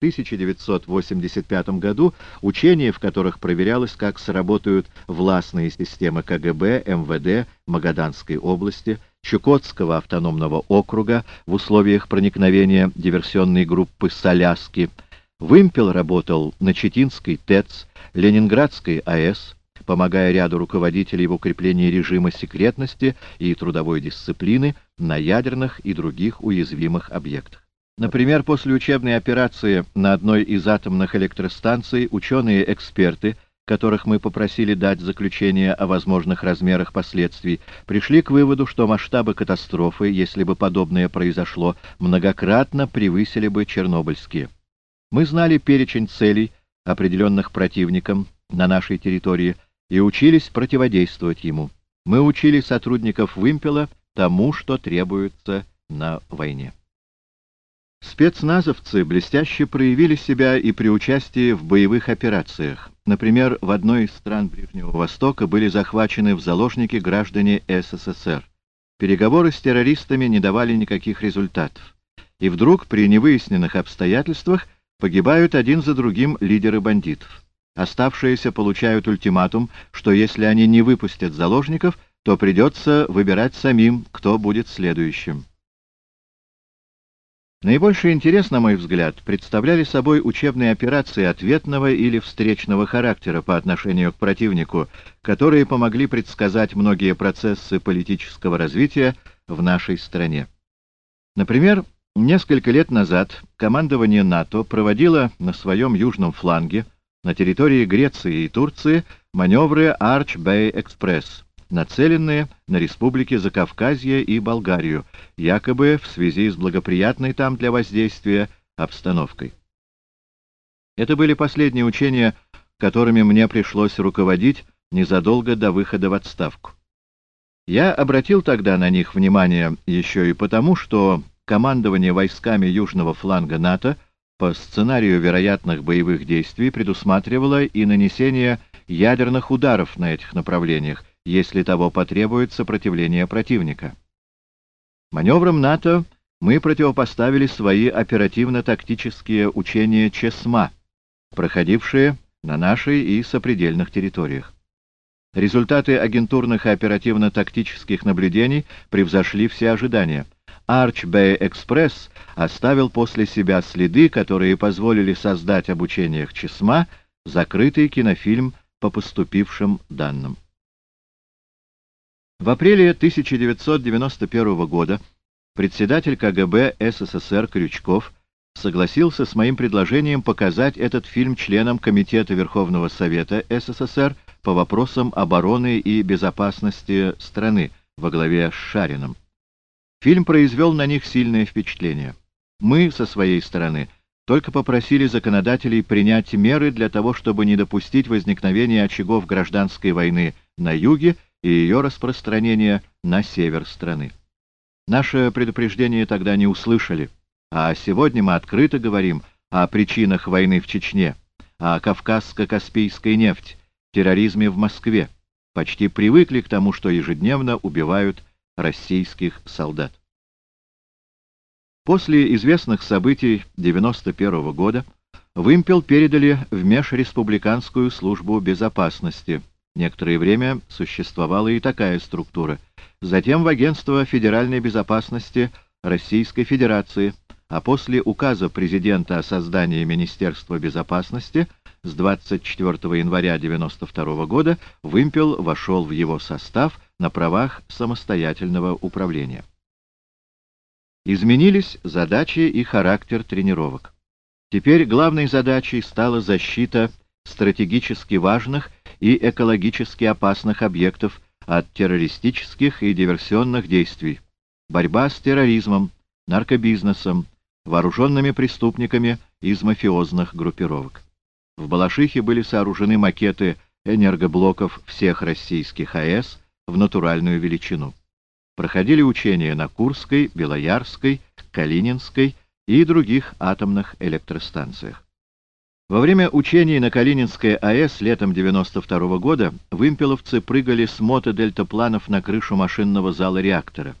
1985 году учения, в которых проверялось, как сработают властные системы КГБ, МВД Магаданской области, Чукотского автономного округа в условиях проникновения диверсионной группы «Соляски». Вымпел работал на Читинской ТЭЦ, Ленинградской АЭС, помогая ряду руководителей в укреплении режима секретности и трудовой дисциплины на ядерных и других уязвимых объектах. Например, после учебной операции на одной из атомных электростанций ученые-эксперты, которых мы попросили дать заключение о возможных размерах последствий, пришли к выводу, что масштабы катастрофы, если бы подобное произошло, многократно превысили бы чернобыльские. Мы знали перечень целей, определенных противником на нашей территории, и учились противодействовать ему. Мы учили сотрудников вымпела тому, что требуется на войне. Спецназовцы блестяще проявили себя и при участии в боевых операциях. Например, в одной из стран Ближнего Востока были захвачены в заложники граждане СССР. Переговоры с террористами не давали никаких результатов. И вдруг, при невыясненных обстоятельствах, погибают один за другим лидеры бандитов. Оставшиеся получают ультиматум, что если они не выпустят заложников, то придется выбирать самим, кто будет следующим. Наибольший интерес, на мой взгляд, представляли собой учебные операции ответного или встречного характера по отношению к противнику, которые помогли предсказать многие процессы политического развития в нашей стране. Например, несколько лет назад командование НАТО проводило на своем южном фланге, на территории Греции и Турции, маневры Арч-Бэй-Экспресс, нацеленные на республики Закавказье и Болгарию, якобы в связи с благоприятной там для воздействия обстановкой. Это были последние учения, которыми мне пришлось руководить незадолго до выхода в отставку. Я обратил тогда на них внимание еще и потому, что командование войсками южного фланга НАТО по сценарию вероятных боевых действий предусматривало и нанесение ядерных ударов на этих направлениях, если того потребует сопротивление противника. Маневрам НАТО мы противопоставили свои оперативно-тактические учения ЧЕСМА, проходившие на нашей и сопредельных территориях. Результаты агентурных и оперативно-тактических наблюдений превзошли все ожидания. Арч-Бэй-Экспресс оставил после себя следы, которые позволили создать об учениях ЧЕСМА закрытый кинофильм по поступившим данным. В апреле 1991 года председатель КГБ СССР Крючков согласился с моим предложением показать этот фильм членам Комитета Верховного Совета СССР по вопросам обороны и безопасности страны во главе с Шарином. Фильм произвел на них сильное впечатление. Мы, со своей стороны, только попросили законодателей принять меры для того, чтобы не допустить возникновения очагов гражданской войны на юге и ее распространение на север страны. Наше предупреждение тогда не услышали, а сегодня мы открыто говорим о причинах войны в Чечне, о кавказско-каспийской нефти, терроризме в Москве, почти привыкли к тому, что ежедневно убивают российских солдат. После известных событий 91 года вымпел передали в Межреспубликанскую службу безопасности – Некоторое время существовала и такая структура. Затем в Агентство федеральной безопасности Российской Федерации, а после указа президента о создании Министерства безопасности с 24 января 1992 года вымпел вошел в его состав на правах самостоятельного управления. Изменились задачи и характер тренировок. Теперь главной задачей стала защита стратегически важных и экологически опасных объектов от террористических и диверсионных действий, борьба с терроризмом, наркобизнесом, вооруженными преступниками из мафиозных группировок. В Балашихе были сооружены макеты энергоблоков всех российских АЭС в натуральную величину. Проходили учения на Курской, Белоярской, Калининской и других атомных электростанциях. Во время учений на Калининской АЭС летом 92 -го года вымпеловцы прыгали с мотодельтапланов на крышу машинного зала реактора.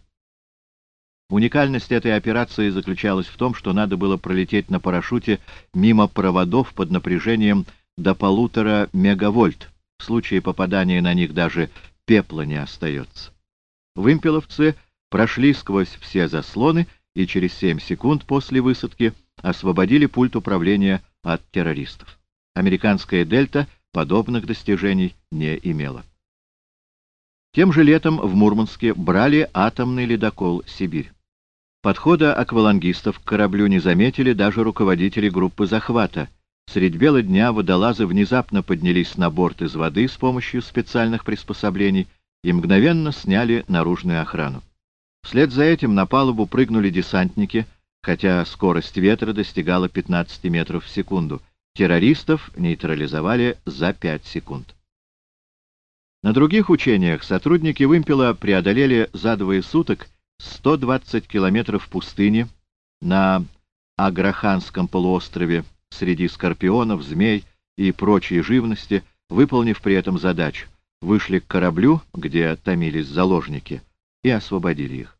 Уникальность этой операции заключалась в том, что надо было пролететь на парашюте мимо проводов под напряжением до полутора мегавольт. В случае попадания на них даже пепла не остается. Вымпеловцы прошли сквозь все заслоны и через 7 секунд после высадки освободили пульт управления от террористов. Американская «Дельта» подобных достижений не имела. Тем же летом в Мурманске брали атомный ледокол «Сибирь». Подхода аквалангистов к кораблю не заметили даже руководители группы захвата. Средь бела дня водолазы внезапно поднялись на борт из воды с помощью специальных приспособлений и мгновенно сняли наружную охрану. Вслед за этим на палубу прыгнули десантники, хотя скорость ветра достигала 15 метров в секунду. Террористов нейтрализовали за 5 секунд. На других учениях сотрудники «Вымпела» преодолели за двое суток 120 километров пустыни на Аграханском полуострове среди скорпионов, змей и прочей живности, выполнив при этом задачу, вышли к кораблю, где томились заложники, и освободили их.